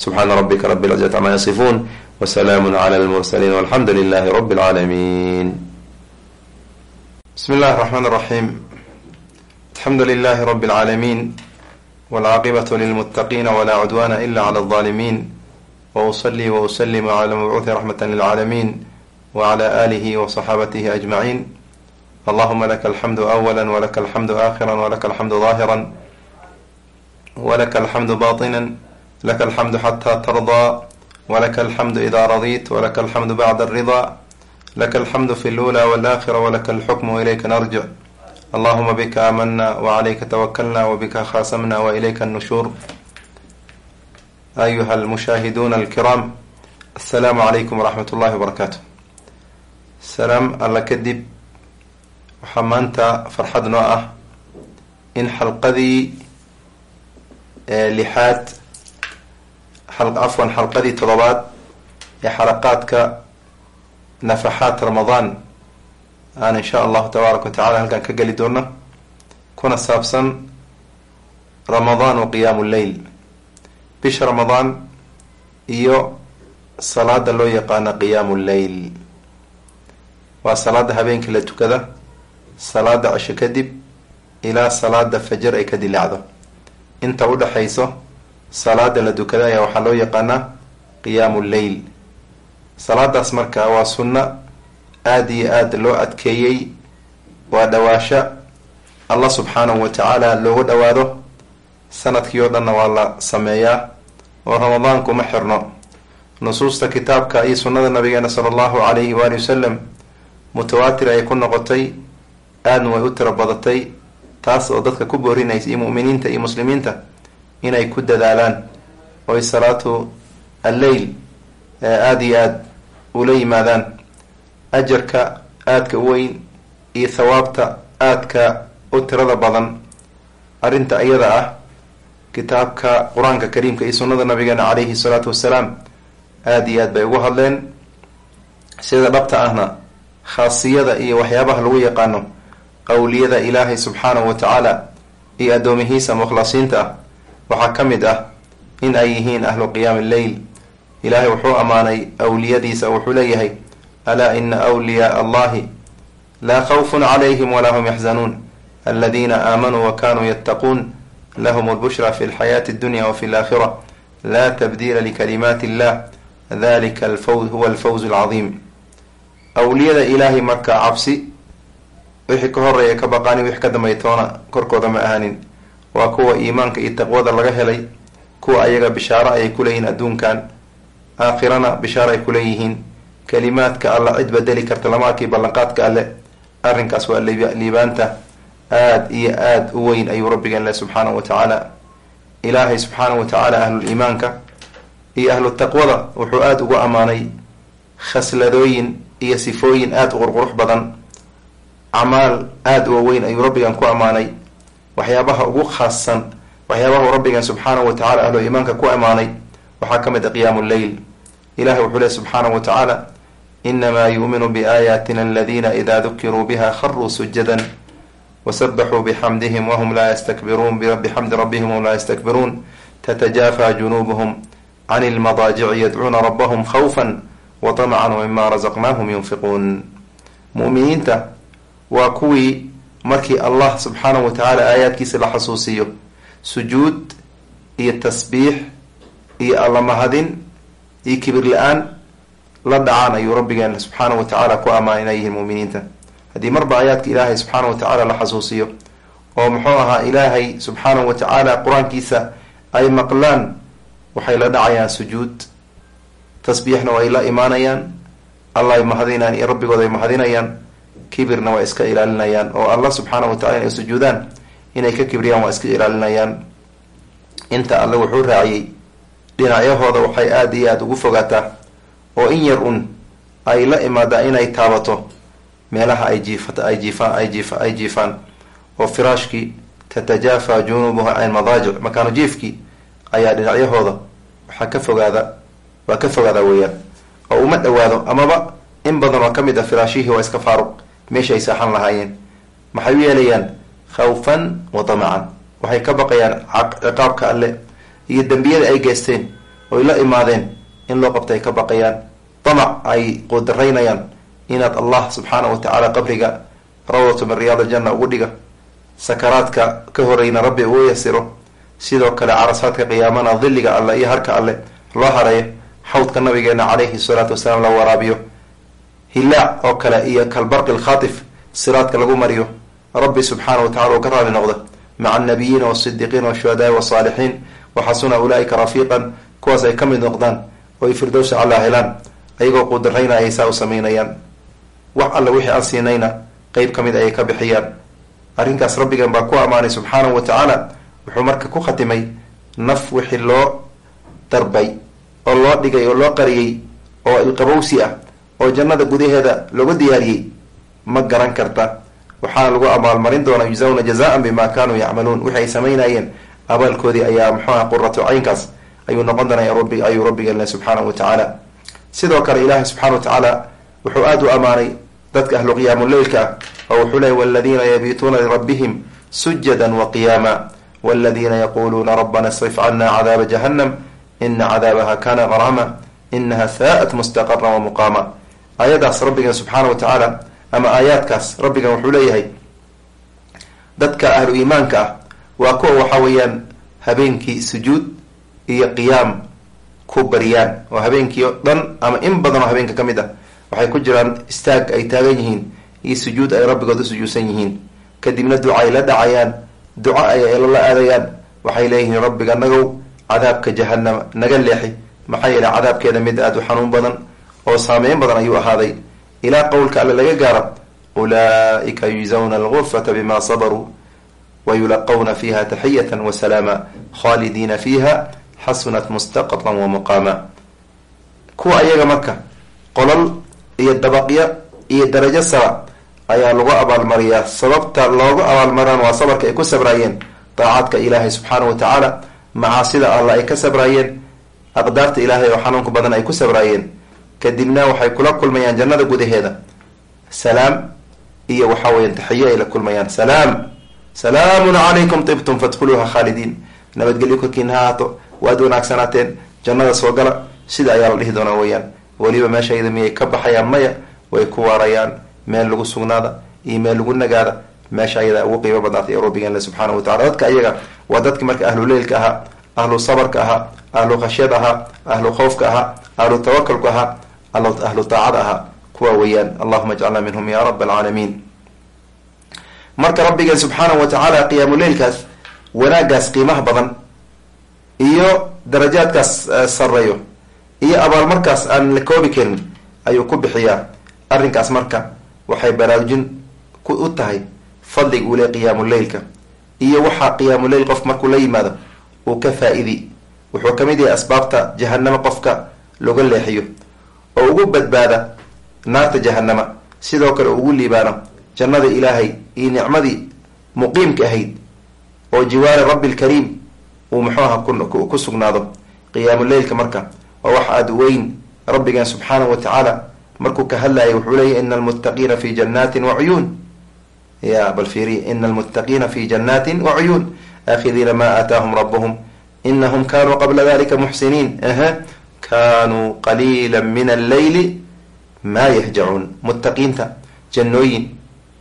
subxaana rabika rabi lcizati cama yasifuun wsalaamu cla lmursaliin walxamdu lilahi rabi اlcaalamiin bismi اllahi الرحman الرaxim alxamdu lilahi rabi اlcaalamiin wاlcaaqibaة lilmutaqina wla cudwana ila clى الظalimin wأصlي وأsلm عlى mabcuuثi raxmaة lilcaalamiin wعlى آlihi وصxaabatih أجmaعin allahuma laka alxamdu أwla wlaka alxamdu akhira wlaka alxamdu ظahira wlaka alxamdu baطina laka alxamdu xatى tardى wlaka alxamdu ida radit wlaka alxamdu bعd الرضا laka alxamdu fi اlأulى wاlآkhira wlaka alxukm وilayka narjic allahuma bika aamana wعalayka twakalna wbika khaasamna وilayka الnushuur ayuha almushaahiduuna alkiraam assalaamu calaykum waraxmat ullahi wabarakaatu salaam alla kadib waxaa maanta farxad noo ah in xalqadii lixaad afwan xalqadii toddobaad ee xalaqaadka nafaxaat ramadaan aan insha allahu tabaaraka wa tacala halkaan ka geli doono kuna saabsan ramadaan wa qiyaamu lleyl bisha ramadaan iyo salaada loo yaqaano qiyaamu lleyl waa salaada habeenkii la tukada salaada cisho kadib ilaa salaada fajar ay ka dilaacdo. Inta udhexayso salaada la dukada ayaa waxaa loo yaqaanaa qiyaamu lleyl salaadaas marka waa sunno aada iyo aada loo adkeeyey waa dhawaasho allah subxaanahu wa tacaala loogu dhawaado. Sanadkii oo dhanna waa la sameeyaa oo ramadaanku ma xirno. Nusuusta kitaabka iyo sunnada nabigeena sala allahu calayhi waali wasalam mutawaatir ay ku noqotay aadna way u tiro badatay taas oo dadka ku boorinaysa iyo mu'miniinta iyo muslimiinta inay ku dadaalaan. Oy salaatu alleyl aada iyo aada ula yimaadaan. Ajarka aadka u weyn iyo thawaabta aadka u tirada badan. Arrinta iyada ah kitaabka qur'aanka kariimka iyo sunnada nabigeena calayhi salaatu wassalaam aada iyo aad bay ugu hadleen. Sida dhabta ahna khaasiyada iyo waxyaabaha lagu yaqaano qowliyada ilaahay subxaanahu wa tacaala iyo addoomihiisa mukhlasiinta ah waxaa ka mid ah in ay yihiin ahlu qiyaami lleyl ilaahay wuxuu ammaanay awliyadiisa wuxuu leeyahay alaa ina wliyaa allahi laa khawfun calayhim walaa hum yaxzanuun aladiina aamanuu wa kanuu yattaquun lahm lbushra fi lxayaati اdunya wafi اlaakhira la tabdiila likalimaati illah dalika alfaw huwa alfawz alcadiim. Awliyada ilaahay marka cabsi wixii ka horreeya ka baqaani wixii ka dambay toona korkooda ma ahanin waa kuwa iimaanka iyo taqwada laga helay kuwa ayaga bishaaro ayay kuleeyihiin adduunkan aakhirana bishaaro ay kuleeyihiin kalimaadka alla cid bedeli karta lama arkii ballanqaadka alle. Arrinkaas waa liibaanta aada iyo aada u weyn ayuu rabbigeen leh subxaanahu wa tacaala ilaahay subxaanahu wa tacaala ahluliimaanka iyo ahlu taqwada wuxuu aada ugu ammaanay khasladooyin iyo sifooyin aada u qurqurux badan. Acmaal aada u waweyn ayuu rabbigan ku ammaanay waxyaabaha ugu khaassan waxyaabaha rabbigan subxaanahu wa tacala ahlu iimaanka ku ammaanay waxaa ka mid a qiyaamu lleyl ilahay wuxuu leh subxaanahu wa tacaala inamaa yuuminu biaayaatina aladina ida dukiruu biha kharuu sujadan wsabaxuu bxamdihim whm laa ystakbiruun bixamdi rabbihim whm laa ystakbiruun tatajaafa junuubuhum can lmadaajici yadcuuna rabahum khawfa waطamcan wmima razaqnaahum yunfiquun. Mu'miniinta waa kuwii markii allah subxaanahu wa tacaala aayaadkiisa la xasuusiyo sujuud iyo tasbiix iyo allamahadin iyo kibir la'aan la dhacaan ayuu rabbigeen subxaanahu wa tacaala ku ammaan inay yihiin muminiinta. Haddii marba aayaadka ilaahay subxaanahu wa tacaala la xasuusiyo oo muxuu ahaa ilaahay subxaanahu wa tacaala qur'aankiisa ay maqlaan waxay la dhacayaan sujuud. Tasbiixna way la imaanayaan allah ay mahadinayaan iyo rabbigooda ay mahadinayaan kibirna waa iska ilaalinayaan oo allah subxaanahu wa tacala inay sujuudaan inay ka kibriyaan waa iska ilaalinayaan. Inta alle wuxuu raaciyey dhinacyahooda waxay aada iyo aada ugu fogaataa oo in yar un ay la imaadaa inay taabato meelaha ay jiifata ay jiifaan ay jiif ay jiifaan oo firaashkii tatajaafa junuubuha can madaajic makaanu jiifkii ayaa dhinacyahooda waxaa ka fogaada waa ka fogaada weeyaan. Oo uma dhawaado amaba in badan oo ka mid a firaashihii waa iska faaruq meesha ay saaxan lahaayeen. Maxay u yeelayaan? Khawfan wa damacan waxay ka baqayaan ciqaabka alle. Iyo dembiyada ay geysteen oy la imaadeen in loo qabta ay ka baqayaan. Damac ay qudaraynayaan inaad allah subxaana wa tacaala qabriga rawdatu min riyaad aljanna ugu dhiga. Sakaraadka ka horeyna rabbi uu yasiro sidoo kale carasaadka qiyaamana dilliga alle iyo harka alle loo hareeyo xawdka nabigeena calayhi salaatu wasalaam la waraabiyo hilaac oo kale iyo kalbarqi lkhaatif siraadka lagu mariyo rabbi subxaana wa tacala uu ka raali noqdo maca annabiyiina wasidiqiina washuhadaai wasaalixiin waxasuna ulaaika rafiiqan kuwaas ay ka mid noqdaan oo ay firdowsa alla helaan ayagoo qudarayna ayay saa u sameynayaan wax alle wixii aan siinayna qeyb ka mid ayay ka bixiyaan. Arrinkaas rabbigan baa ku ammaanay subxaanahu wa tacaala wuxuu marka ku khatimay naf wixii loo darbay oo loo dhigay oo loo qariyey oo ilqabowsi ah oo jannada gudaheeda lagu diyaariyey ma garan karta. Waxaana lagu abaalmarin doonaa yujzawna jazaan bima kanuu yacmaluun. Wixi ay samaynayeen abaalkoodii ayaa muxuu ah quratu caynkaas. Ayuu noqon doonaa rabbi ayuu rabbiga le subxaanahu wa tacaala. Sidoo kale ilaahay subxana wa tacaala wuxuu aada u ammaanay dadka ahlu qiyaamuleylka ah oo wuxuu leeyay waladiina yabiituuna lirabbihim sujadan wa qiyaama. Waladiina yaquuluuna rabbana isrif cana cadaaba jahannam. Ina cadaabaha kana garaama inaha saa'at mustaqara wa muqaama aayadaas rabbigan subxaana wa tacaala ama aayaadkaas rabbigan wuxuu leeyahay dadka ahlu iimaanka ah waa kuwa waxa weeyaan habeenkii sujuud iyo qiyaam ku baryaan oo habeenkii dhan ama in badan oo habeenka ka mid ah waxay ku jiraan istaag ay taagan yihiin iyo sujuud ay rabbigood u sujuudsan yihiin. Kadibna duca ay la dhacayaan duco ay la aadayaan waxay leeyihiin rabbiga nagow cadaabka jahanama naga leexi. Maxaa yeelay cadaabkeeda mid aada u xanuun badan oo saameyn badan ayuu ahaaday ilaa qowlka alle laga gaaro ulaaika yujzawna algurfata bima sabaruu wayulaqawna fiiha taxiyata wasalaama khaalidiina fiiha xasunat mustaqran wamuqaama kuwa ayaga marka qolol iyo dabaqyo iyo darajo sara ayaa lagu abaalmariyaa. Sababta loogu abaalmaraan waa sabarka ay ku sabraayeen daacaadka ilaahay subxaana wa tacaala macaasida alla ay ka sabraayeen aqdaarta ilaahay oo xanuunka badan ay ku sabraayeen kadibna waxay kula kulmayaan jannada gudaheeda. Salaam iyo waxa weeyaan taxiyo ay la kulmayaan. Salaam salaamun calaykum tibtum fadkhuluuha khaalidiin. Nabadgelyo korkiina ha ahaato waad wanaagsanaateen jannada soo gala. Sida ayaa la dhihi doonaa weyaan weliba meesha miyay ka baxayaan maya way ku waarayaan. Meel lagu sugnaada iyo meel lagu nagaada. Meesha ayada ugu qiimo badnaatay ee rabbigeen le subxaana wa tacala dadka ayaga waa dadki marka ahluleylka ahaa ahlu sabarka ahaa ahlu khashyad ahaa ahlu khowfka ahaa ahlu tawakalka ahaa ahlu taacada ahaa kuwa weeyaan. Allahuma ajcalna minhum ya rab alcaalamiin. Marka rabbigeen subxaana wa tacaala qiyaamuleylkaas wanaagaas qiimaha badan iyo darajaadkaas sareeyo iyo abaalmarkaas aan la koobi karin ayuu ku bixiyaa. Arrinkaas marka waxay baraarujin u tahay fadliga uu le qiyaamuleylka iyo waxaa qiyaamuleyl qof markuu la yimaado uu ka faa-idi wuxuu ka mid yahay asbaabta jahanamo qofka looga leexiyo oo ugu badbaada naarta jahanama sidoo kale ugu liibaano jannada ilaahay iyo nicmadii muqiimka ahayd oo jiwaari rabbi lkariim uu muxuu aha ku sugnaado qiyaamuleylka marka. Waa wax aada weyn. Rabbigeen subxaanahu wa tacaala markuu ka hadlayay wuxuu leeyahy ina almuttaqiina fi wa cuyuun ya bal fiiriya ina almuttaqiina fi wa cuyuun aakhidiina ma aataahum rabuhum inahum kanuu qabla dalika muxsiniin. Aha kanuu qaliila min alleyli maa yahjacuun. Muttaqiinta jannooyin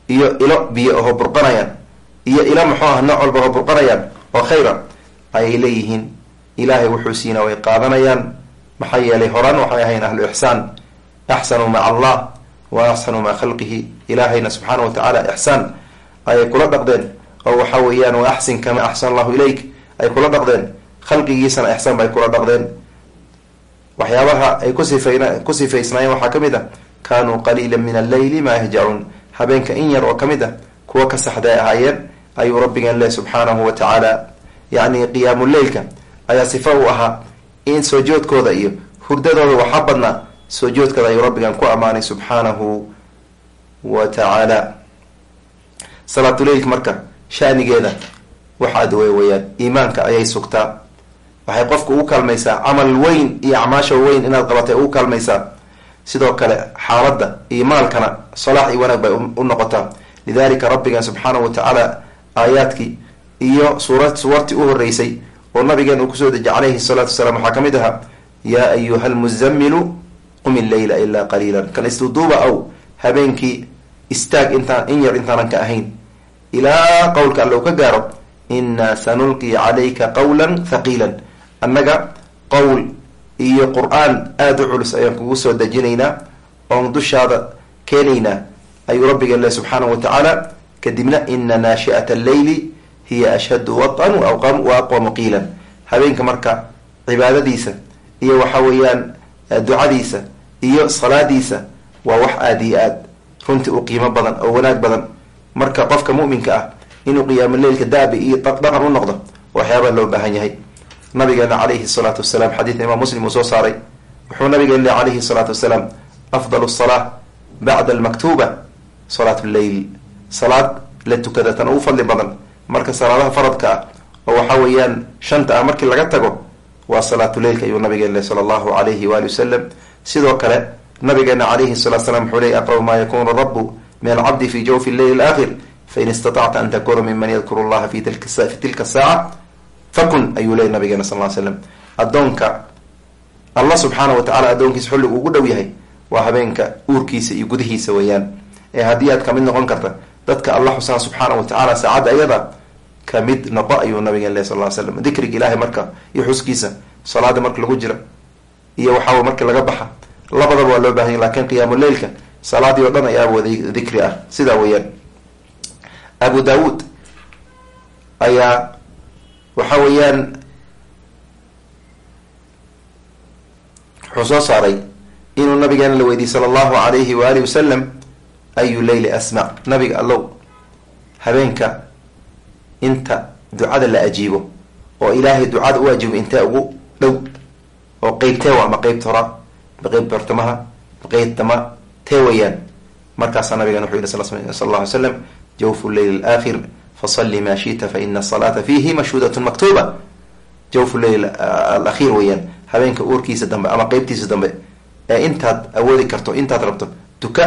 iyo ilo biyo ahoo burqanayaan iyo ilo muxuu ah nooc walba ahoo burqanayaan oo khayra ayay leeyihiin. Ilaahay wuxuu siina way qaadanayaan. Maxaa yeelay horaan waxay ahayn ahlu ixsaan. Axsanuu maca allah wa axsanuu maca khalqihi. Ilaahayna subxaana wa tacaala ixsaan ayay kula dhaqdeen. Oo waxa weeyaan wa axsin kama axsan allahu ilayk. Ay kula dhaqdeen. Khalqigiisana ixsaan bay kula dhaqdeen waxyaabaha ay ku sifaysnaayeen waxaa ka mid ah kanuu qaliila min alleyli maa yahjacuun habeenka in yar oo ka mid ah kuwa ka saxday ahaayeen ayuu rabbigeen leh subxaanahu wa tacaala yacni qiyaamuleylka ayaa sifa u ahaa in soo joodkooda iyo hurdadooda waxaa badnaa soo joodkooda ayuu rabbigan ku ammaanay subxaanahu wa tacaala salaatuleylka marka shanigeeda waxaad wey weyaan iimaanka ayay sugtaa waxay qofka ugu kaalmaysaa camal weyn iyo acmaasha weyn inaad qabatay ugu kaalmaysaa. Sidoo kale xaaladda iyo maalkana salaax iyo wanaag bay u noqotaa. Lidalika rabbigan subxaanahu wa tacaala aayaadkii iyo suwartii u horeysay oo nabigeen uu ku soo dejiyay calayhi salaatu wasalaam waxaa ka mid ahaa yaa ayuha lmuzamilu qum illeyla ilaa qaliilan. Kan isduduuba aw habeenkii istaag intaan in yar intaanan ka ahayn. Ilaa qowlka allow ka gaaro inaa sanulqi calayka qawlan thaqiilan annaga qowl iyo qur'aan aada u culus ayaan kugu soo dejinaynaa oon dushaada keenaynaa ayuu rabbigeen leh subxaanahu wa tacaala kadibna ina naashi'ata alleyli hiya ashhadu watan wa aqwamu qiilan. Habeenka marka cibaadadiisa iyo waxa weeyaan ducadiisa iyo salaadiisa waa wax aada iyo aad runtii u qiimo badan oo wanaag badan. Marka qofka mu'minka ah inuu qiyaamo leylka daabi iyo dhaqan u noqdo waxyaabaa loo baahan yahay nabigeena calayhi salaatu wasalaam xadiidka imaam muslim uu soo saaray wuxuu nabigeena le calayhi salaatu wasalaam afdal salaa bacda almaktuuba salaat lleyl salaad la tukada tan ugu fadli badan. Marka salaadaha faradka ah oo waxa weeyaan shanta ah markii laga tago waa salaatuleylka ayuu nabigeen le sala allahu alayhi waali wasalam sidoo kale nabigeena calayhi salatu slam wuxuu ley aqrabu maa yakunu rabu min alcabdi fi jawfi lleyl alaakhir fain istatacta an takuna miman yadkuru llaha fi tilka saaca fakun ayuu leey nabigeena sal ly slam addoonka allah subxaana wa tacala addoonkiisa xulligu ugu dhow yahay waa habeenka uurkiisa iyo gudihiisa weeyaan. Ee haddii aad ka mid noqon karta dadka allah xusaan subxaana wa tacaala saacadda ayada ka mid noqo ayuu nabigeen leh sal slam dikriga ilaahay marka iyo xuskiisa salaada marka lagu jira iyo waxaw marka laga baxa labadaba waa loo bahanya laakiin qiyaamu leylka salaadii oo dhan ayaa wada dikri ah. Sidaa weeyaan abu daawuud ayaa waxa weeyaan wuxuu soo saaray inuu nabigeena la weydiiyey sala allahu alayhi waalihi wasalam ayu leyli asmac nabiga allow habeenka inta ducada la ajiibo oo ilaahay ducada u ajiibo intee ugu dhow oo qeybtee wa ma qeybta hora ma qeyb bartamaha ma qeybtama tee weyaan markaasaa nabigan wuxuu yihi sal alla ly slam jawfu leyl alaakhir fasali maa shita faina asalaata fiihi mashhuudatun maktuuba jawfu leyl alakhiir weeyaan habeenka uurkiisa dambe ama qeybtiisa dambe ee intaad awoodi karto intaad rabto duka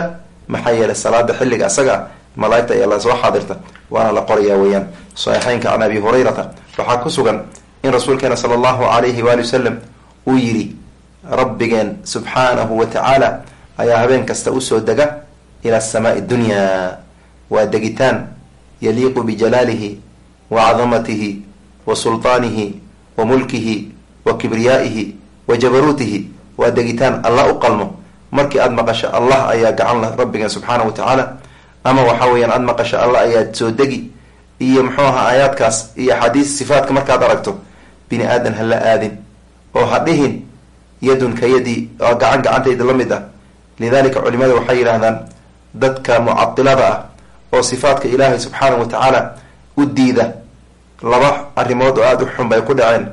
maxaa yeelay salaada xilliga asaga ah malaaigta ayaa la soo xaadirta waana la qorayaa weeyaan saxiixeynka can abi hurayrata waxaa ku sugan in rasuulkeena sala allahu alayhi waali wasalam uu yidhi rabbigeen subxaanahu wa tacaala ayaa habeen kasta u soo dega ila asamaai dunyaa waa degitaan yaliiqu bijalaalihi wa cadamatihi wa sultaanihi wa mulkihi wa kibriyaa'ihi wa jabaruutihi waa degitaan allah u qalmo. Markii aada maqasho allah ayaa gacan la rabbigeen subxaana wa tacaala ama waxa weeyaan aada maqasho allah ayaa soo degi iyo muxuu ahaa aayaadkaas iyo axaadiis sifaatka markaad aragto bini aadan ha la aadin oo ha dhihin yadun ka yadi oo gacan gacantayda la mid ah. Lidalika culimada waxay yidhaahdaan dadka mucadilada ah oo sifaatka ilaahay subxaana wa tacaala u diida laba arrimood oo aada u xun bay ku dhaceen.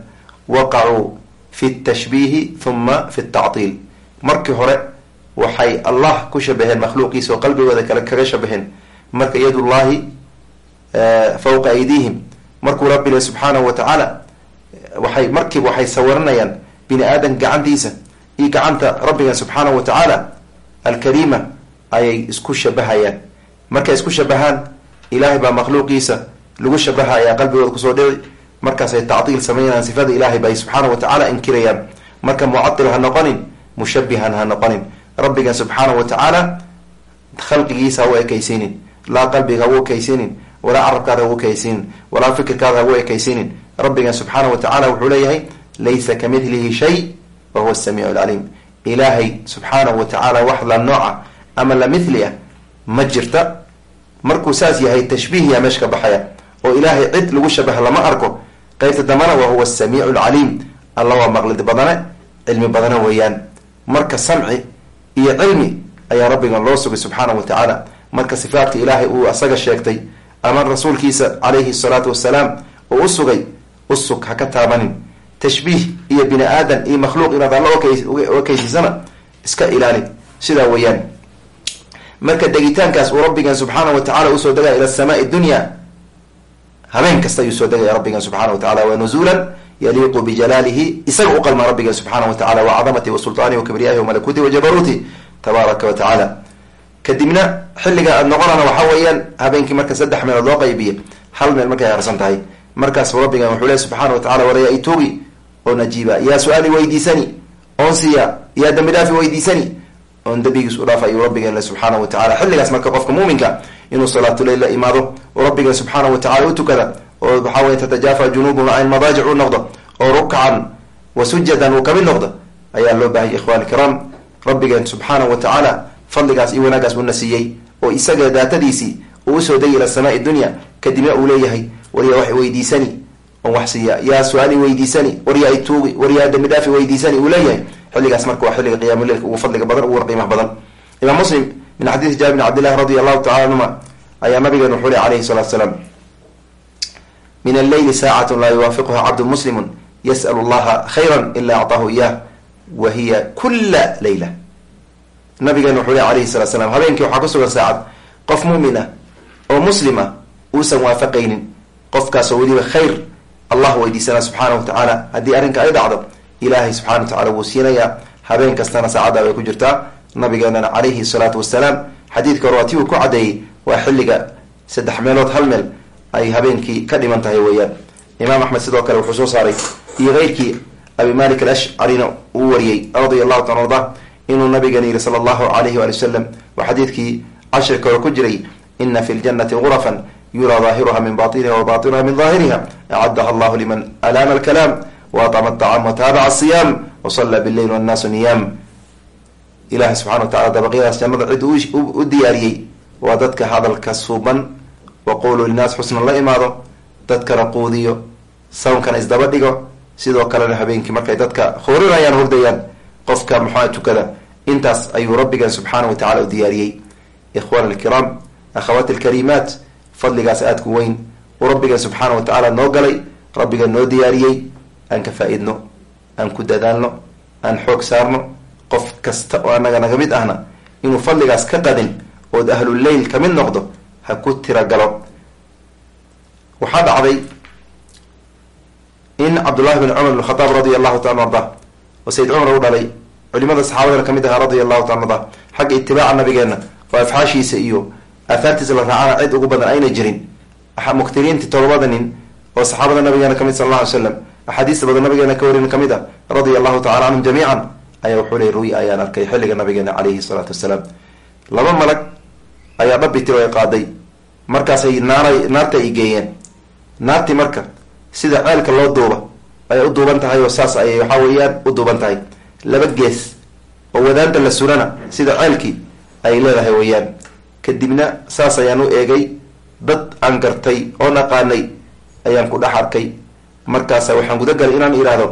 Waqacuu fi tashbiihi huma fi tactiil. Markii hore waxay allah ku shabaheen makhluuqiisa oo qalbigooda kale kaga shabaheen. Marka yadullaahi fawqa aydiihim. Markuu rabbi le subxaanahu wa tacaala waxay markiiba waxay sawiranayaan bini aadan gacantiisa iyo gacanta rabbigan subxaanahu wa tacaala alkariima ayay isku shabahayaan markay isku shabahaan ilaahay baa makhluuqiisa lagu shabahayaa qalbigooda ku soo dhici markaasay tactiil sameynayaan sifada ilaahay bay subxaanahu wa tacaala inkirayaan. Marka mucatil ha noqonin mushabihan ha noqonin. Rabbigan wa tacaala khalqigiisa ha u ekaysiinin. Laa qalbiga hagu ekaysiinin. Walaa carabkaada hagu ekaysiinin. Walaa fikirkaada hagu ekaysiinin. Rabbigan wa tacala wuxuu leeyahay laysa ka midlihi shay wa huwa asamiicu alcaliim ilaahay subxaanahu wa tacaala wax la nooca ama la mithli ah ma jirta markuu saas yahay tashbiihiya meesha ka baxaya oo ilaahay cid lagu shabaha lama arko qeybta dambana wa huwa asamiicu alcaliim alla waa maqlid badane cilmi badane weeyaan. Marka samci iyo cilmi ayaa rabbigan loo sugay subxaanahu wa tacaala marka sifaatka ilaahay uu asaga sheegtay ama rasuulkiisa calayhi salaatu wasalaam uu u sugay usug ha ka taabanin. Tashbiih iyo bini aadan iyo makhluuq inaad alla okeysiisana iska ilaali. Sidaa weeyaan marka degitaankaas uu rabbigan subxaana wa tacala u soo degaya ila asamaai dunya habeen kasta ayuu soo degaya rabbigan subxana wa tacala wa yaliiqu bijalaalihi isaga u qalma rabbigan subxaana wa tacala wa cadamati wa sultaanihi wa wa malakuuti tabaaraka wa tacaala. Kadibna xilliga aada noqonana waxaa weeyaan habeenkii marka saddex meelood loo qaybiye hal meel markay harsan tahay. Markaas rabbigan wuxuu leh subxaana wa tacala ituugi oo najiiba yaa su'aali weydiisani oon siiya yaa dambi dhaafi weydiisani oon dambigiis u dhaafa ayuu rabbigeen le subxaanahu watacala xilligaas marka qofka muuminka inuu salaatuleyl la imaado oo rabbigeen subxaanahu watacala u tukada oo waxaa weye tatajaafa junuubum an madaajic u noqdo oo rukcan wa sujadan uu ka mid noqdo ayaa loo baahayay ikhwani kiraam rabbigeen subxaanahu watacaala fadligaas iyo wanaagaas uuna siiyey oo isaga daatadiisii uu u soo degi ila samaai dunya kadibna uu leeyahay waryaa wax weydiisani on wax siiya yaa su'aali weydiisani waryaa ituugi waryaa dambi dhaafi weydiisani uu leeyahay xilligaas marka waa xilliga qiyaamuleilka ugu fadliga badan ugu qiimaha badan. Imaam muslim min xadiidi jaabir bn cabdillahi radi allahu tacala anhuma ayaa nabigeen wuxuu le alayhi salatu salaam min alleyli saacatu laa yuwaafiquha cabdu muslimu yas'l llaha khayra ila acطaahu iyah wa hiya kula leyla nabigeena wuxuu le alayhi salatu slam habeenkii waxaa kusugan saacad qof muumin ah oo muslim ah uusan waafaqaynin qofkaasoo weliba khayr allah weydiisanaa subxaana wa tacaala haddii arrinka ay dhacdo ilaahay subxana wa tacala wuu siinayaa habeen kastana saacaddaa bay ku jirtaa. Nabigeenana calayhi salaatu wasalaam xadiidka hore uu ku caddeeyey waa xilliga saddex meelood hal meel ay habeenkii ka dhiman tahay weeyaan. Imaam axmed sidoo kale wuxuu soo saaray iyo keyrkii abi malik alashcarina uu wariyey radia allahu taala arda inuu nabigeena yihi sala allahu alayhi waali wasalam waa xadiidkii cashirka hore ku jiray ina fi ljannati gurafan yuraa daahiruha min batiniha wa batinuha min daahiriha acadaha allahu liman alaana alkalaam waatama aطacam wataabaca asiyaam wasalla bileyl wannaasu niyaam ilahi subxana wa tacala dabaqyadaas jannada cid u diyaariyey waa dadka hadalka suuban waqulu linaas xusnan la imaado dadkana quudiyo sawnkana isdaba dhigo sidoo kalena habeenkii markay dadka hoorinayaan hurdayaan qofka muxua tukada intaas ayuu rabbigeen subxaana wa tacala u diyaariyey ikhwana alkiraam akhawaati alkariimaat fadligaas aada ku weyn uu rabbigeen subxaana wa tacaala noo galay rabbigeen noo diyaariyey aan ka faa-idno aan ku dadaalno aan xoog saarno qof kasta oo anaga naga mid ahna inuu fadligaas ka qadin ood ahluleyl ka mid noqdo ha ku tiragalo waxaa dhacday in cabdullahi bin cumar bn khadaab radia allahu taala arda oo sayid cumar u dhalay culimada saxaabadana ka mid ahaa radia allahu taala arda xagga itibaaca nabigeena oo afxaashiisa iyo aahaartiisa la raacana cid ugu badan ayna jirin. Muktiriinti todobada nin oo saxaabada nabigeena ka mid sal alla ly slam axaadiista badan nabigeena ka warin ka mid ah radia allahu tacala canhum jamiican ayaa wuxuu ley ruy ayaan arkay xilliga nabigeena calayhi salaatu wasalaam. Laba malag ayaa dhabi tiro ay qaaday. Markaasay naara naarta ay geeyeen. Naartii marka sida ceelka loo duuba ayay u duuban tahay oo saas ayay waxaa weeyaan u duuban tahay. Laba gees oo wadaanta la surana sida ceelkii ay leedahay weeyaan. Kadibna saas ayaan u eegay dad aan gartay oo naqaanay ayaan ku dhex arkay markaasa waxaan gudagalay inaan idhaahdo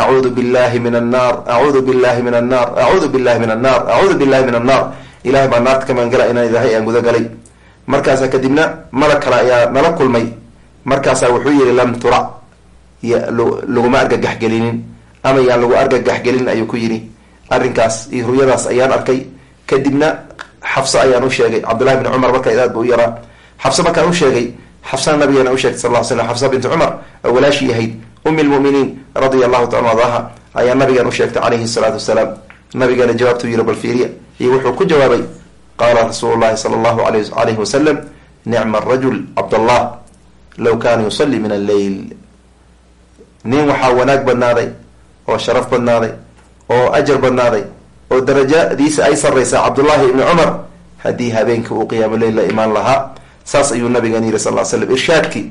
acuudu billahi min annaar acuudu billahi min annaar acuudu billahi min annaar acuudu billahi min annaar ilahay baa naarta ka magangala inaan idahay aan gudagalay markaasa kadibna malag kale ayaa nala kulmay. Markaasaa wuxuu yihi lam turac y laguma argagaxgelinin ama yaan lagu argagaxgelin ayuu ku yidhi. Arrinkaas iyo ruyadaas ayaan arkay. Kadibna xafso ayaan u sheegay. Cabdullahi bin cumar marka aad bu u yaraa xafse markaan u sheegay xafsana nabigeena u sheegtay sal l slam xafsa bintu cumar oo walaashii ahayd umi lmuminiin radia allahu taala adaha ayaa nabigeena u sheegtay calayhi salaatu wasalaam. Nabigeena jawaabtuu yihi bal fiiriya. Iyo wuxuu ku jawaabay qaala rasuulu llahi sala allahu alayhi wasalam nicma arajul cabdallah low kaana yusalli min alleyl nin waxaa wanaag badnaaday oo sharaf badnaaday oo ajar badnaaday oo darajadiisa ay sarraysaa cabdullahi ibni cumar haddii habeenkii uu qiyaamo leyl la imaan lahaa saas ayuu nabigan yihi sal l slam irshaadkii.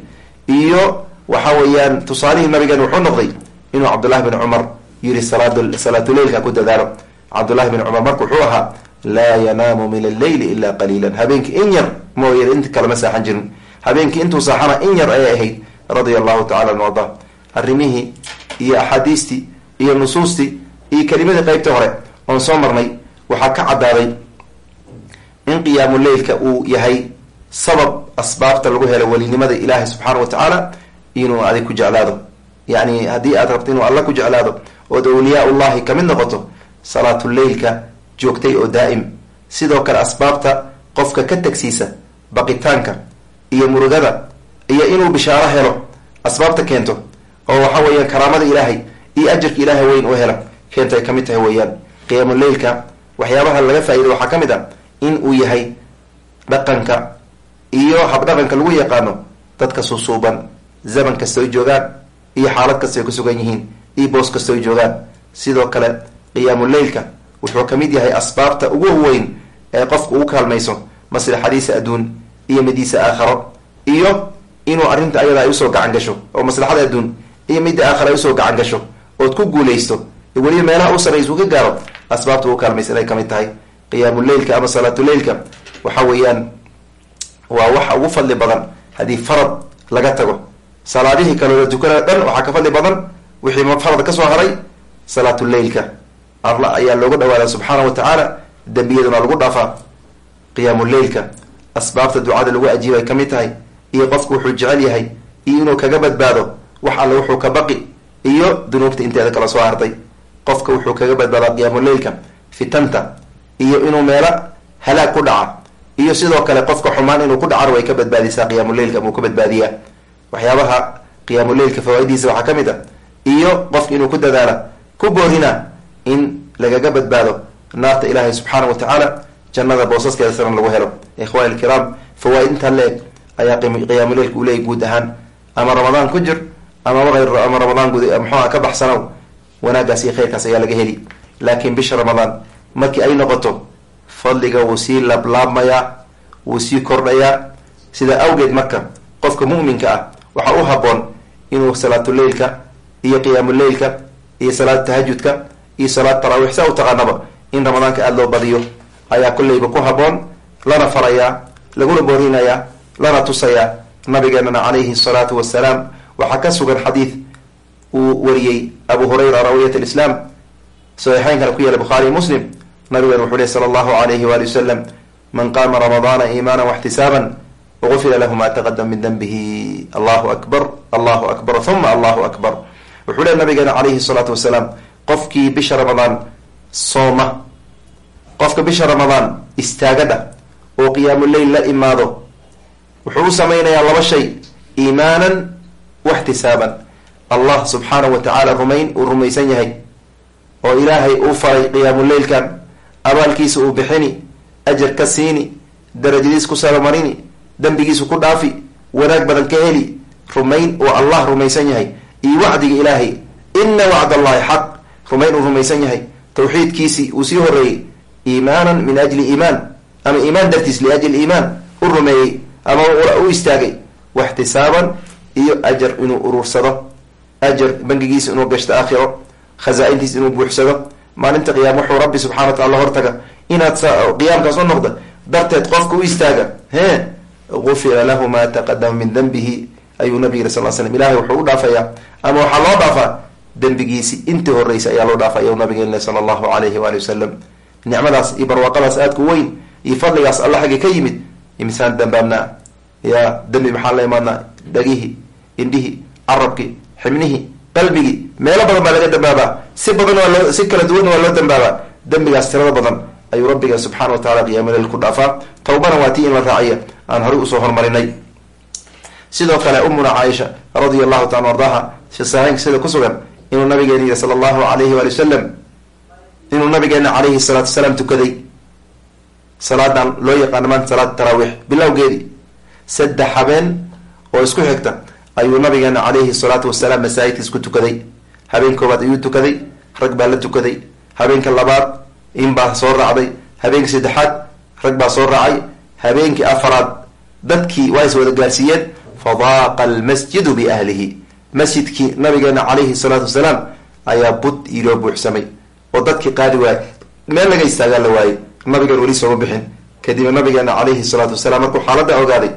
Iyo waxa weeyaan tusaalihii nabigan wuxuu noqday inuu cabdullahi bin cumar yihi salaad salaatuleylka ku dadaalo. Cabdullahi bin cumar marka wuxuu ahaa laa yanaamu min alleyli ila qaliilan. Habeenkii in yar mooye inta kalema saaxan jirin. Habeenkii intuu saaxana in yar ayay ahayd radia allahu tacala an arda arrimihii iyo axaadiistii iyo nusuustii iyo kelimadii qeybtii hore oon soo marnay waxaa ka caddaaday in qiyaamu leylka uu yahay sabab asbaabta lagu helo welinimada ilaahay subxaana wa tacaala inuu adig ku jeclaado. Yacni haddii aad rabto inuu alla ku jeclaado ood awliyaa ullahi ka mid noqoto salaatuleylka joogtay oo daa'im. Sidoo kale asbaabta qofka ka tagsiisa baqitaanka iyo murugada iyo inuu bishaaro helo asbaabta keento oo waxa weeyaan karaamada ilaahay iyo ajarka ilaahay weyn u hela keento ay ka mid tahay weeyaan. Qiyaamuleylka waxyaabaha laga faa-iida waxaa ka mid a in uu yahay dhaqanka iyo habdhaqanka lagu yaqaano dadka susuuban zaman kastooy joogaan iyo xaalad kastay ku sugan yihiin iyo boos kastooy joogaan. Sidoo kale qiyaamu leylka wuxuu ka mid yahay asbaabta ugu weyn ee qofku ugu kaalmayso maslaxadiisa adduun iyo midiisa aakharo iyo inuu arrinta ayada ay u soo gacan gasho oo maslaxada adduun iyo midda aakhara ay u soo gacan gasho ood ku guulaysto weliba meelaha u sarraysa uu ka gaaro asbaabta ugu kaalmaysa inay ka mid tahay qiyaamu leylka ama salaatuleylka waxa weeyaan waa waxa ugu fadli badan haddii farad laga tago. Salaadihii kaloo la tukanao dhan waxaa ka fadli badan wixii farad ka soo haray salaatuleylka alla ayaa looga dhawaada subxaana wa tacaala dembiyaduna lagu dhaafaa qiyaamu leylka asbaabta ducada lagu ajiiba ay ka mid tahay iyo qofku wuxuu jecel yahay iyo inuu kaga badbaado wax alle wuxuu ka baqi iyo dunuubta inteeda kala soo hartay. Qofka wuxuu kaga badbaadaa qiyaamu leylka fitanta iyo inuu meelo halaag ku dhaca iyo sidoo kale qofka xumaan inuu ku dhacana way ka badbaadisaa qiyaamu leylka amuu ka badbaadiyaa waxyaabaha qiyaamu leylka fawaa'idiisa waxaa ka mid a iyo qofka inuu ku dadaala ku boorina in lagaga badbaado naarta ilaahay subxaana wa tacaala jannada boosaskeeda saran lagu helo. Ikhwani ilkiraam fawaa-id intaa le-eg ayaa qiyaamu leylka uu leeyay guud ahaan. Ama ramadaan ku jir amaba ama ramadaan gud muxuuha ka baxsanow wanaaggaas iyo khayrkaas ayaa laga heli. Laakiin bisha ramadaan markii ay noqoto fadliga wuu sii laablaabmayaa wuu sii kordhayaa sidaa awgeed marka qofka mu'minka ah waxaa u haboon inuu salaatuleylka iyo qiyaamu leylka iyo salaad tahajudka iyo salaad taraawiix saa taqaanaba in ramadaanka aada loo badiyo. Ayaa kolleyba ku haboon lana farayaa laguna boorinayaa lana tusayaa nabigeenana calayhi salaatu wasalaam waxaa ka sugan xadiid uu wariyey abu hurayra rawiyat alislaam saxiixeynkana ku yaalla bukhaariy muslim nabigeena wuxuu leh sala allahu alayhi waali wasalam man qaama ramadaana iimaana waxtisaaban gufira lahu ma taqadam min denbihi allahu akbar allahu akbar huma allahu akbar. Wuxuu leh nabigeena calayhi salaatu wasalaam qofkii bisha ramadaan sooma qofka bisha ramadaan istaagadha oo qiyaamu leyl la imaado wuxuu u samaynayaa laba shay iimaanan waxtisaaban allah subxaanahu wa tacaala rumayn uu rumaysan yahay oo ilaahay uu faray qiyaamu leylkan abaalkiisa uu bixini ajar ka siini darajadiis ku salomarini dembigiisu ku dhaafi wanaag badan ka heli rumayn oo allah rumaysan yahay iyo wacdiga ilaahay. Ina wacd allahi xaq rumayn uu rumaysan yahay. Tawxiidkiisii uu sii horeeyey iimaanan min ajli iimaan ama iimaan dartiis liajli iimaan u rumeeyey ama u istaagay waxtisaaban iyo ajar inuu urursado. Ajar bangigiisa inuu gashto aakhiro khazaa-intiis inuu buuxsado maalinta qiyaam wuxuu rabbi subxana wa tacala hortaga inaad qiyaamkaas u noqda darteed qofka u istaaga he gufira lahu ma taqadama min denbihi ayuu nabig yiri sal l slm ilahay wuxuu u dhaafayaa ama waxaa loo dhaafaa dembigiisi intii horeysa ayaa loo dhaafa ayuu nabigeen sala allahu alayhi waali wasalam nicmadaas iyo barwaaqadaas aadku weyn iyo fadligaas alla xagga ka yimid imisaan dambaabnaa yaa dembi maxaan la imaadnaa? Dhagihii indhihii carabkii xibnihii qalbigii meelo badan baa laga dambaabaa. Si badan waa si kala duwanna waa loo dambaabaa. Dembigaas tirada badan ayuu rabbiga subxana wa tacala qiyaamaleyl ku dhaafaa. Tawbana waa tii in la raaciya aan horey u soo hormarinay. Sidoo kale umuna caaisha radia allahu taala ardaha fi saxiinka sida ku sugan inuu nabigeena yihi sala allahu alayhi waali wasalam inuu nabigeena calayhi salaatu wasalaam tukaday. Salaadan loo yaqaano maanta salaada taraawiix bilowgeedii saddex habeen oo isku xigta ayuu nabigeena calayhi salaatu wasalaam masaajidkiis ku tukaday. Habeen koobaad ayuu tukaday rag baa la tukaday. Habeenka labaad in baa soo raacday. Habeenka saddexaad rag baa soo raacay. Habeenkii afaraad dadkii waa is wada gaarsiiyeen fadaaqa almasjidu biahlihi masjidkii nabigeena calayhi salaatu wasalaam ayaa bud iloo buuxsamay. Oo dadkii qaadi waayey meel laga istaagaa la waayey. Nabigan weli sooma bixin. Kadibna nabigeena calayhi salaatu wasalaam markuu xaaladda ogaaday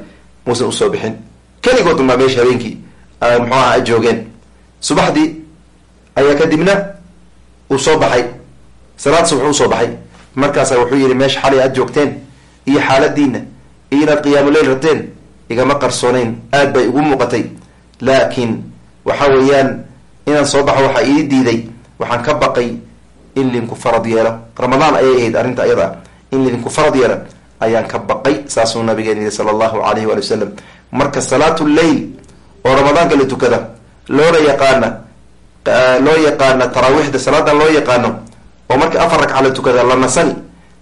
muusan u soo bixin keligoodun baa meesha habeenkii muxuu aha joogeen. Subaxdii ayaa kadibna uu soo baxay. Salaad subax u soo baxay. Markaasa wuxuu yihi meesha xalay aad joogteen iyo xaaladiina iyo inaad qiyaamuleyl rabteen igama qarsooneyn aad bay igu muuqatay. Laakiin waxa weeyaan inaan soo baxo waxaa ii diiday waxaan ka baqay in lidinku farad yeelo. Ramadaan ayay ahayd arrinta ayada ah in lidinku farad yeelo ayaan ka baqay saasuu nabigeen yihi sala allahu alayhi waali wasalam marka salaatu leyl oo ramadaanka la tukada loona yaqaana loo yaqaana taraawiixda salaadan loo yaqaano oo marka afar ragca la tukada la nasani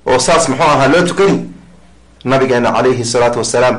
oo saas muxuu ahaa loo tukani nabigeena calayhi salaatu wasalaam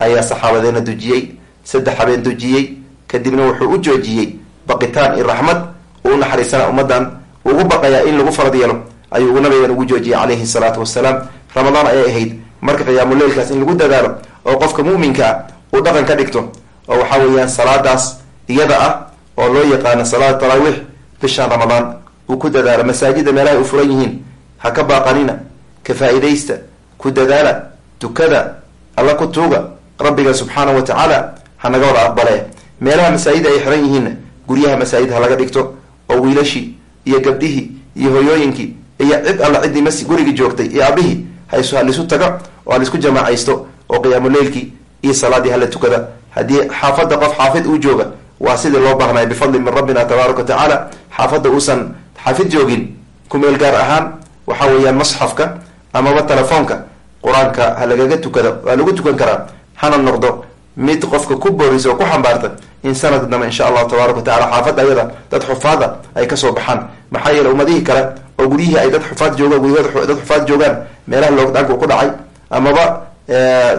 ayaa saxaabadeena dujiyey saddex habeen dujiyey kadibna wuxuu u joojiyey baqitaan iyo raxmad uu unaxariisana ummadan ugu baqayaa in lagu farad yeelo ayuu nabigan ugu joojiyay calayhi salaatu wasalaam. Ramadaan ayay ahayd marka qiyaamuleylkaas in lagu dadaalo oo qofka muminka ah uu dhaqan ka dhigto oo waxaa weeyaan salaadaas iyada ah oo loo yaqaano salaada taraawiix bishan ramadaan. Uu ku dadaalo masaajida meelahay u furan yihiin ha ka baaqanina ka faa-idaysta ku dadaala tukada alla ku tuuga rabbiga subxaanahu wa tacaala ha naga wada aqbale. Meelaha masaajida ay xiran yihiinna guryaha masaajid ha laga dhigto oo wiilashii iyo gabdhihii iyo hoyooyinkii iyo cid alla ciddii mas gurigii joogtay iyo abihii halisu taga oo halisku jamaacaysto oo qiyaamuleylkii iyo salaadii hala tukada. Haddii xaafadda qof xaafid uu jooga waa sidii loo baahnay bifadli min rabbina tabaaraka wa tacaala. Xaafadda uusan xaafid joogin kumeel gaar ahaan waxa weeyaan masxafka amaba telefoonka qur'aanka ha lagaga tukado waa lagu tukan karaa. Hana noqdo mid qofka ku boorisa oo ku xambaarta in sanadka dambe insha allahu tabaaraka wa tacala xaafadda ayada dad xufaada ay ka soo baxaan. Maxaa yeele ummadihii kale oo guryihii ay dad xufaad joogaan guryahooda dad xufaad joogaan meelaha loogdaanka ku dhacay amaba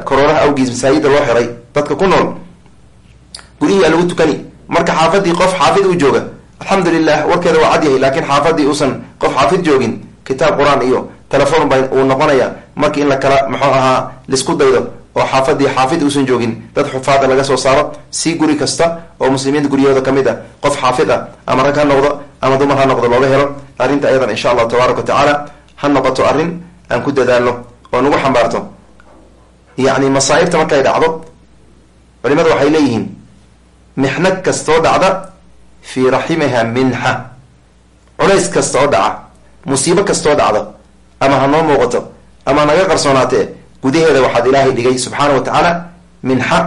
koronaha awgiis masaajida loo xiray dadka ku nool guryihii aa lagu tukani. Marka xaafadii qof xaafid uu jooga alxamdulilah warkeeda waa cad yahay laakiin xaafadii uusan qof xaafid joogin kitaab qur'aan iyo telefon ba uu noqonaya. Marka in la kala muxuu ahaa la isku daydo oo xaafadii xaafid uusan joogin dad xufaada laga soo saaro si guri kasta oo muslimiinta guryahooda ka mid ah qof xaafid ah ama rag ha noqdo ama dumar ha noqdo looga helo. Arrinta ayadan insha allahu tabaaraka wa tacaala ha noqoto arrin aan ku dadaalno oo nagu xambaarto yacni masaa'ibta markay dhacdo culimadu waxay leeyihiin mixnad kastoo dhacda fii raximiha minxa culays kasta oo dhaca musiibo kastoo dhacda ama ha noo muuqato ama naga qarsoonaatee gudaheeda waxaad ilaahay dhigay subxaana wa tacaala minxa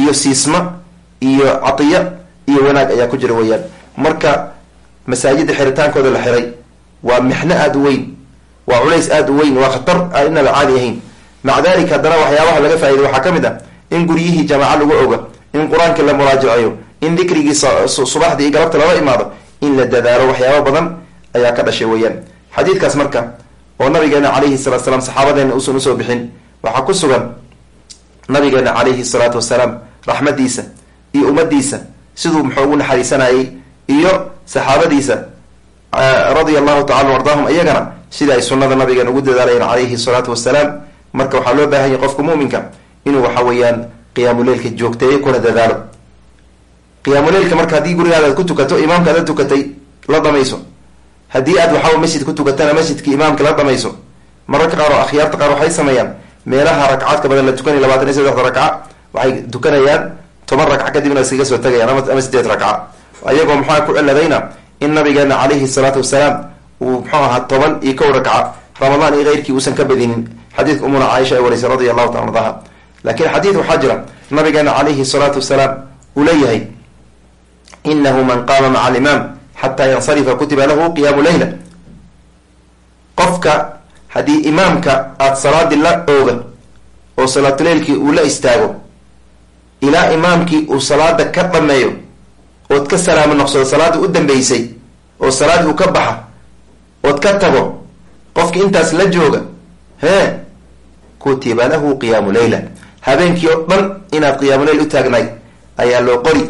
iyo siisma iyo catiya iyo wanaag ayaa ku jira weeyaan. Marka masaajida xiritaankooda la xiray waa mixno aada u weyn waa culays aada u weyn waa khatar aan inaba caadi ahayn maca dalika haddana waxyaabaha laga faa'iday waxaa ka mid ah in guryihii jamaaca lagu oga in qur'aankii la muraajaceeyo in dikrigii subaxdii iyo galabta lala imaado in la dadaalo waxyaaba badan ayaa ka dhashay weeyaan. Xadiidkaas marka oo nabigeena calayhi salatu salaam saxaabadeena uusan u soo bixin waxaa ku sugan nabigeena calayhi salaatu wasalaam raxmadiisa iyo ummadiisa siduu muxuu ugu naxariisanayay iyo saxaabadiisa radia allahu tacala ardaahum iyagana sida ay sunnada nabigeena ugu dadaalayeen calayhi salaatu wasalaam marka waxaa loo baahan yahay qofka muminka inuu waxa weeyaan qiyaamuleylka joogteeyo kuna dadaalo. Qiyaamuleylka marka haddii gurigaada aad ku tukato imaamka aad tukatay la dhamayso. Haddii aad waxaa masjid ku tukatana masjidki imaamka la dhamayso. Mararka qaar oo akhyaarta qaar waxay sameeyaan meelaha ragcaadka badan la tukanay labaatan iyo saddexda ragca waxay tukanayaan toban ragca kadibna iskaga soo tagayaan ama sideed ragca ayagoo maxaa ku ciladayna in nabigeena calayhi salaatu wasalaam uu muxuu ahaa toban iyo kow ragca ramadaan iyo keyrkii uusan ka badinin xadiidka umuna caaisha ay warisay radia allahu taala ardaha laakiin xadiid waxaa jira nabigeena calayhi salaatu wasalaam uu leeyahay inahu man qaama maca alimaam xataa yansarifa kutiba lahu qiyaamu leyla qofka haddii imaamka aada salaadii la ooga oo salaatuleylkii uu la istaago ilaa imaamkii uu salaada ka dhameeyo ood ka salaamo noqsado salaadii u dambeysay oo salaadii uu ka baxa ood ka tago qofki intaas la jooga hee kutiba lahu qiyaamu leyla habeenkii oo dhan inaad qiyaamuleyl u taagnayd ayaa loo qori.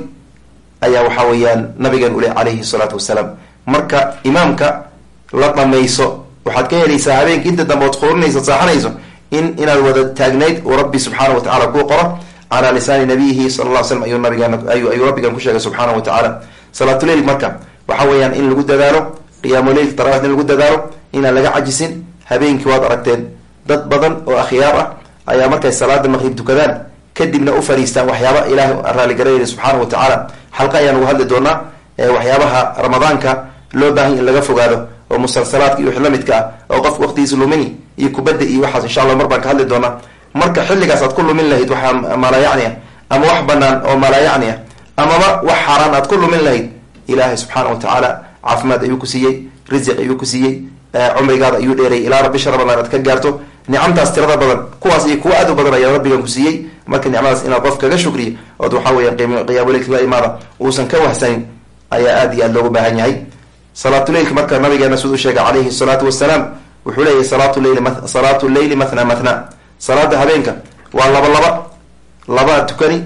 Ayaa waxaa weeyaan nabigan ule calayhi salaatu wasalaam. Marka imaamka la dhamayso waxaad ka helaysaa habeenkii inta dambe ood qurinayso saaxanayso in inaad wada taagnayd uu rabbi subxaana wa tacala kuu qoro. Calaa lisaani nabiyihi sala alla ly slam ayuu nabigan ayuu rabbigan ku sheegay subxaana wa tacaala. Salaatuleyl marka waxa weeyaan in lagu dadaalo qiyaamuleylka tarawixd in lagu dadaalo inaan laga cajisin habeenkii waad aragteen dad badan oo akhyaar ah ayaa markay salaada maqrib tukadaan kadibna u fariistaan waxyaaba ilaah raaligarayna subxaana wa tacaala xalqa ayaan uga hadli doonaa waxyaabaha ramadaanka loo baahan in laga fogaado oo musalsalaadka iyo wix la midka ah oo qof waqtigiisa lumini iyo kubadda iyo waxaas insha allah mar baan ka hadli doonaa. Marka xilligaas aad ku lumin lahayd waxaa maalayacni ah ama wax banaan oo maalayacni ah amaba wax xaaraan aad ku lumin lahayd ilaahay subxaana wa tacaala caafimaad ayuu ku siiyey risiq ayuu ku siiyey cumrigaada ayuu dheerayay ilaa bisha ramadaan aad ka gaarto nicamtaas tirada badan kuwaas iyo kuwa aad u badan ayaa rabbigan ku siiyey. Marka nicmadaas inaad qof kaga shukriyo ood waxaa weya qiyaamuleylka la imaada uusan ka wahsanin ayaa aad iyo aad loogu baahan yahay. Salaatuleylka marka nabigeena siduu sheegay calayhi salaatu wasalaam wuxuu leeyahy salaatu leyli salaatu leyli mathna mathna. Salaada habeenka waa laba laba labaad tukani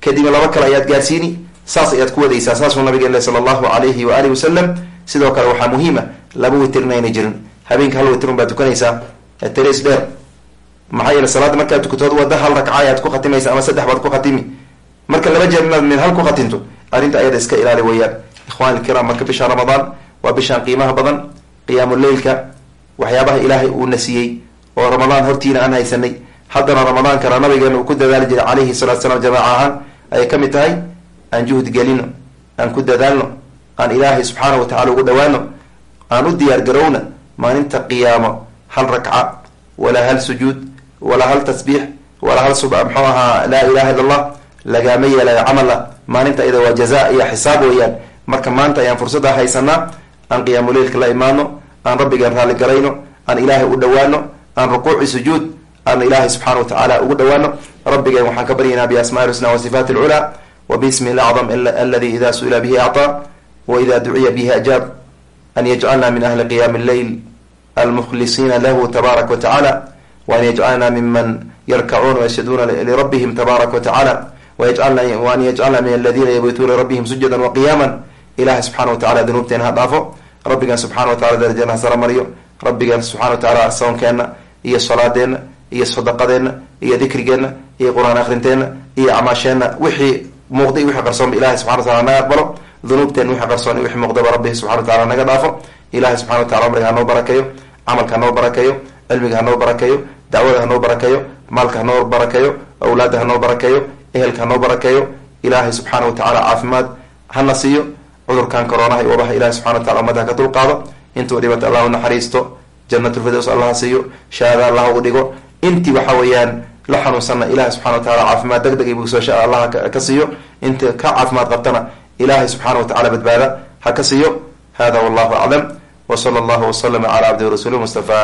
kadibna laba kale ayaad gaarsiini saas ayaad ku wadaysaa. Saasuu nabigeen sala allahu alayhi wa alihi wasalam sidoo kale waxaa muhiima laba witir inayna jirin. Habeenka hal witir un baad tukanaysaa trs dheer. Maxaa yeele salaada markaad tukatood wada hal ragca ayaad ku khatimaysa ama saddex baad ku khatimi. Marka laba jeer inaad mid hal ku khatinto arrinta ayada iska ilaali weeyaan. Ikhwani ilkiraam marka bisha ramadaan waa bishaan qiimaha badan. Qiyaamu leylka waxyaabaha ilaahay uuna siiyey oo ramadaan hortiina aan haysanay. Haddana ramadaankana nabigeena uu ku dadaali jiray calayhi salatu salaam jamaaca ahaan ayay ka mid tahay aan juhd gelino aan ku dadaalno aan ilaahay subxaana wa tacala ugu dhawaano aan u diyaar garowna maalinta qiyaamo hal rakca walaa hal sujuud walaa hal tasbiix walaa hal sub muxuu ahaa laa ilaha illa allah lagaama yeelayo camala maalinta iyada waa jaza iyo xisaab weeyaan. Marka maanta ayaan fursadda haysanaa aan qiyaamuleylka la imaano aan rabbigaan raalli garayno aan ilaahay u dhawaano aan rukuuci sujuud aan ilaahay subxana wa tacaala ugu dhawaano rabbigeen waxaan ka baryaynaa biasmaai husna wa sifaati alculaa wa bismi alacdam aladi ida su'ila bihi actaa wa ida duciya bihi ajaab an yajcalna min ahli qiyaami alleyl miman yarkacuuna wayasjaduuna lirabbihim tabaaraka wa tacaala waan yajcalna min aladiina yabituuna lirabbihim sujadan wa qiyaama ilahay subxana wa tacala dunuubteena ha dhaafo rabbigan subxana wa tacala darajana ha sara mariyo rabbigan subxana wa tacala soonkeenna iyo salaadeenna iyo sadaqadeenna iyo dikrigeenna iyo qur'aan akhrinteenna iyo acmaasheenna wixii muuqday wixii qarsoonba ilahay subxana wa tacala naga aqbalo dunuubteen wixii qarsoon wixii muuqdaba rabbi subxana wa naga dhaafo ilahay subxana wa tacala umriga hanoo barakeeyo camalka hanoo barakeeyo cilmiga hanoo barakeeyo dacwada hanoo barakeeyo maalka hanoo barakeeyo awlaadda hanoo barakeeyo ehelka hanoo barakeeyo ilaahay subxaana wa tacala caafimaad hana siiyo. Cudurkan koronaha iyo wabaha ilahi subxana wa tacala ummadda ka dulqaado. Intuu dhibata allah u naxariisto janatulfirdows allah siiyo. Shahaada allah ugu dhigo. Intii waxa weeyaan la xanuunsanna ilahi subxana wa tacala caafimaad deg deg ibusoo allah ka siiyo. Inta ka caafimaad qabtana ilahay subxaana wa tacala badbaada ha ka siiyo. Hada wallahu aclam w sala allahu waslama cala cabdihi rasuuli mustafa